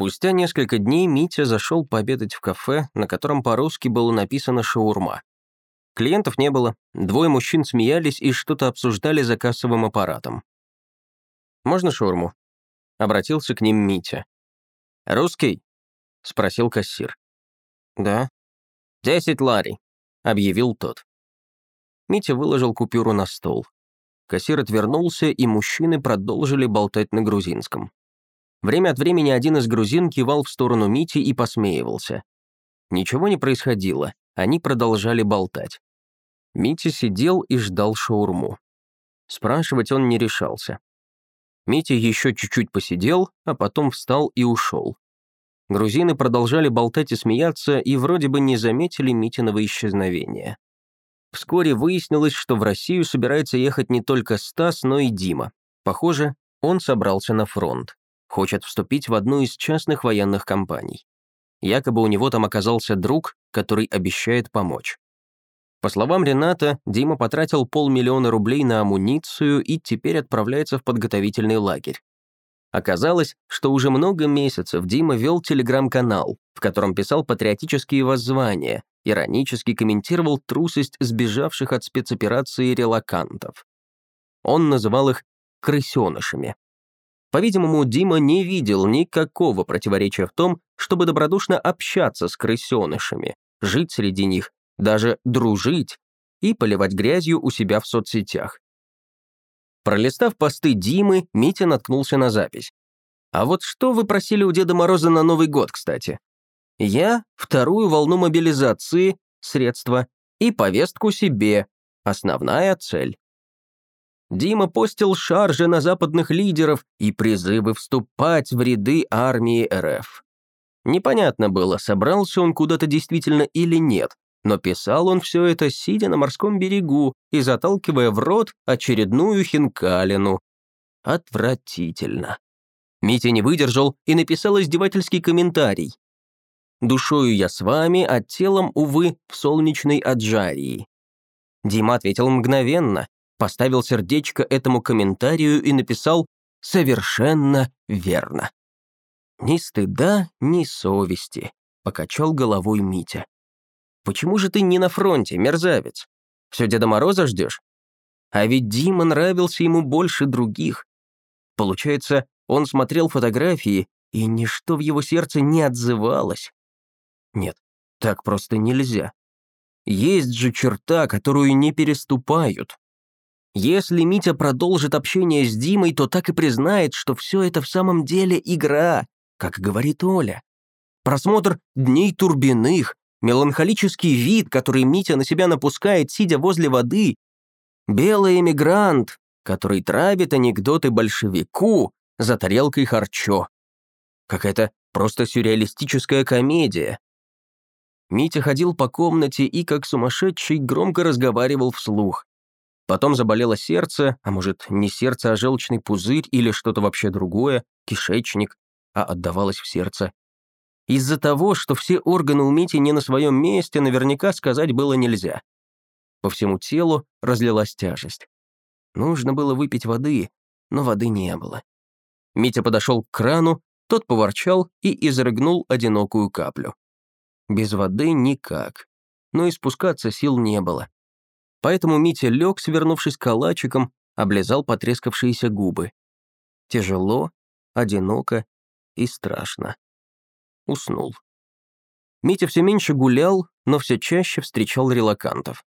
Спустя несколько дней Митя зашел пообедать в кафе, на котором по-русски было написано «шаурма». Клиентов не было, двое мужчин смеялись и что-то обсуждали за кассовым аппаратом. «Можно шаурму?» — обратился к ним Митя. «Русский?» — спросил кассир. «Да». «Десять лари», — объявил тот. Митя выложил купюру на стол. Кассир отвернулся, и мужчины продолжили болтать на грузинском. Время от времени один из грузин кивал в сторону Мити и посмеивался. Ничего не происходило, они продолжали болтать. Митя сидел и ждал шаурму. Спрашивать он не решался. Митя еще чуть-чуть посидел, а потом встал и ушел. Грузины продолжали болтать и смеяться, и вроде бы не заметили Митиного исчезновения. Вскоре выяснилось, что в Россию собирается ехать не только Стас, но и Дима. Похоже, он собрался на фронт хочет вступить в одну из частных военных компаний. Якобы у него там оказался друг, который обещает помочь. По словам Рената, Дима потратил полмиллиона рублей на амуницию и теперь отправляется в подготовительный лагерь. Оказалось, что уже много месяцев Дима вел телеграм-канал, в котором писал патриотические воззвания, иронически комментировал трусость сбежавших от спецоперации релакантов. Он называл их «крысенышами». По-видимому, Дима не видел никакого противоречия в том, чтобы добродушно общаться с крысенышами, жить среди них, даже дружить и поливать грязью у себя в соцсетях. Пролистав посты Димы, Митя наткнулся на запись. «А вот что вы просили у Деда Мороза на Новый год, кстати?» «Я — вторую волну мобилизации, средства, и повестку себе, основная цель». Дима постил шаржи на западных лидеров и призывы вступать в ряды армии РФ. Непонятно было, собрался он куда-то действительно или нет, но писал он все это, сидя на морском берегу и заталкивая в рот очередную хинкалину. Отвратительно. Митя не выдержал и написал издевательский комментарий. «Душою я с вами, а телом, увы, в солнечной Аджарии». Дима ответил мгновенно, поставил сердечко этому комментарию и написал «Совершенно верно». «Ни стыда, ни совести», — покачал головой Митя. «Почему же ты не на фронте, мерзавец? Все Деда Мороза ждешь? А ведь Дима нравился ему больше других. Получается, он смотрел фотографии, и ничто в его сердце не отзывалось. Нет, так просто нельзя. Есть же черта, которую не переступают. Если Митя продолжит общение с Димой, то так и признает, что все это в самом деле игра, как говорит Оля. Просмотр «Дней Турбиных», меланхолический вид, который Митя на себя напускает, сидя возле воды, белый эмигрант, который травит анекдоты большевику за тарелкой харчо. Какая-то просто сюрреалистическая комедия. Митя ходил по комнате и, как сумасшедший, громко разговаривал вслух. Потом заболело сердце, а может, не сердце, а желчный пузырь или что-то вообще другое, кишечник, а отдавалось в сердце. Из-за того, что все органы у Мити не на своем месте, наверняка сказать было нельзя. По всему телу разлилась тяжесть. Нужно было выпить воды, но воды не было. Митя подошел к крану, тот поворчал и изрыгнул одинокую каплю. Без воды никак, но и спускаться сил не было. Поэтому Митя лег, свернувшись калачиком, облизал потрескавшиеся губы. Тяжело, одиноко и страшно. Уснул. Митя все меньше гулял, но все чаще встречал релакантов.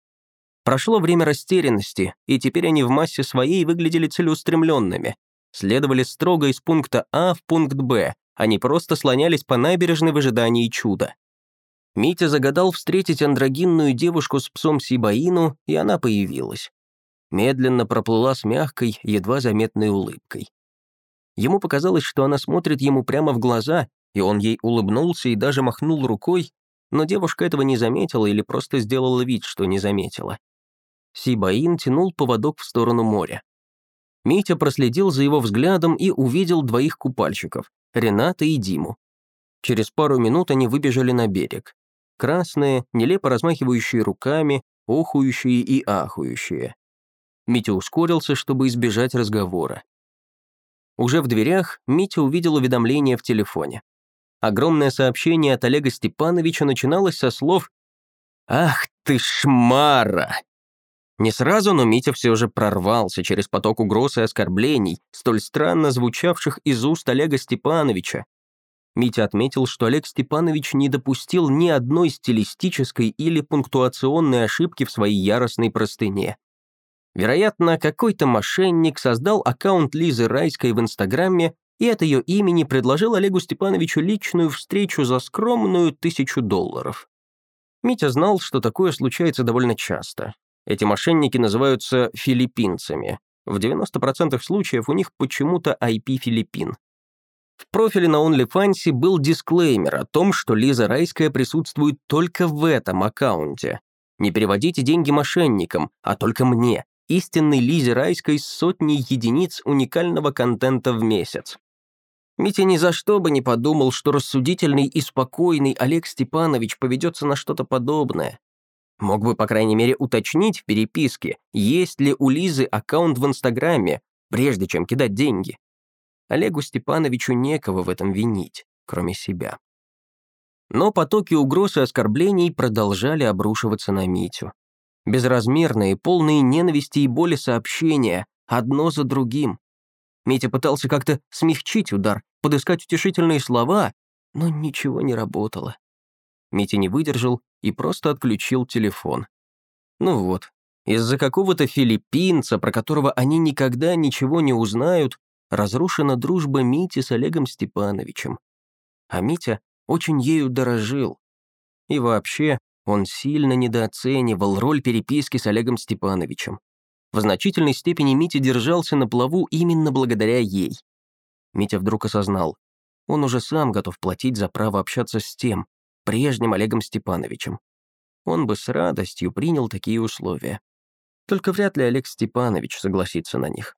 Прошло время растерянности, и теперь они в массе своей выглядели целеустремленными. Следовали строго из пункта А в пункт Б, они просто слонялись по набережной в ожидании чуда. Митя загадал встретить андрогинную девушку с псом Сибаину, и она появилась. Медленно проплыла с мягкой, едва заметной улыбкой. Ему показалось, что она смотрит ему прямо в глаза, и он ей улыбнулся и даже махнул рукой, но девушка этого не заметила или просто сделала вид, что не заметила. Сибаин тянул поводок в сторону моря. Митя проследил за его взглядом и увидел двоих купальщиков — Рената и Диму. Через пару минут они выбежали на берег красные, нелепо размахивающие руками, охующие и ахующие. Митя ускорился, чтобы избежать разговора. Уже в дверях Митя увидел уведомление в телефоне. Огромное сообщение от Олега Степановича начиналось со слов «Ах ты шмара!». Не сразу, но Митя все же прорвался через поток угроз и оскорблений, столь странно звучавших из уст Олега Степановича. Митя отметил, что Олег Степанович не допустил ни одной стилистической или пунктуационной ошибки в своей яростной простыне. Вероятно, какой-то мошенник создал аккаунт Лизы Райской в Инстаграме и от ее имени предложил Олегу Степановичу личную встречу за скромную тысячу долларов. Митя знал, что такое случается довольно часто. Эти мошенники называются филиппинцами. В 90% случаев у них почему-то IP Филиппин. В профиле на OnlyFans был дисклеймер о том, что Лиза Райская присутствует только в этом аккаунте. Не переводите деньги мошенникам, а только мне, истинной Лизе Райской с сотней единиц уникального контента в месяц. Митя ни за что бы не подумал, что рассудительный и спокойный Олег Степанович поведется на что-то подобное. Мог бы, по крайней мере, уточнить в переписке, есть ли у Лизы аккаунт в Инстаграме, прежде чем кидать деньги. Олегу Степановичу некого в этом винить, кроме себя. Но потоки угроз и оскорблений продолжали обрушиваться на Митю. Безразмерные, полные ненависти и боли сообщения, одно за другим. Митя пытался как-то смягчить удар, подыскать утешительные слова, но ничего не работало. Митя не выдержал и просто отключил телефон. Ну вот, из-за какого-то филиппинца, про которого они никогда ничего не узнают, разрушена дружба Мити с Олегом Степановичем. А Митя очень ею дорожил. И вообще, он сильно недооценивал роль переписки с Олегом Степановичем. В значительной степени Митя держался на плаву именно благодаря ей. Митя вдруг осознал, он уже сам готов платить за право общаться с тем, прежним Олегом Степановичем. Он бы с радостью принял такие условия. Только вряд ли Олег Степанович согласится на них.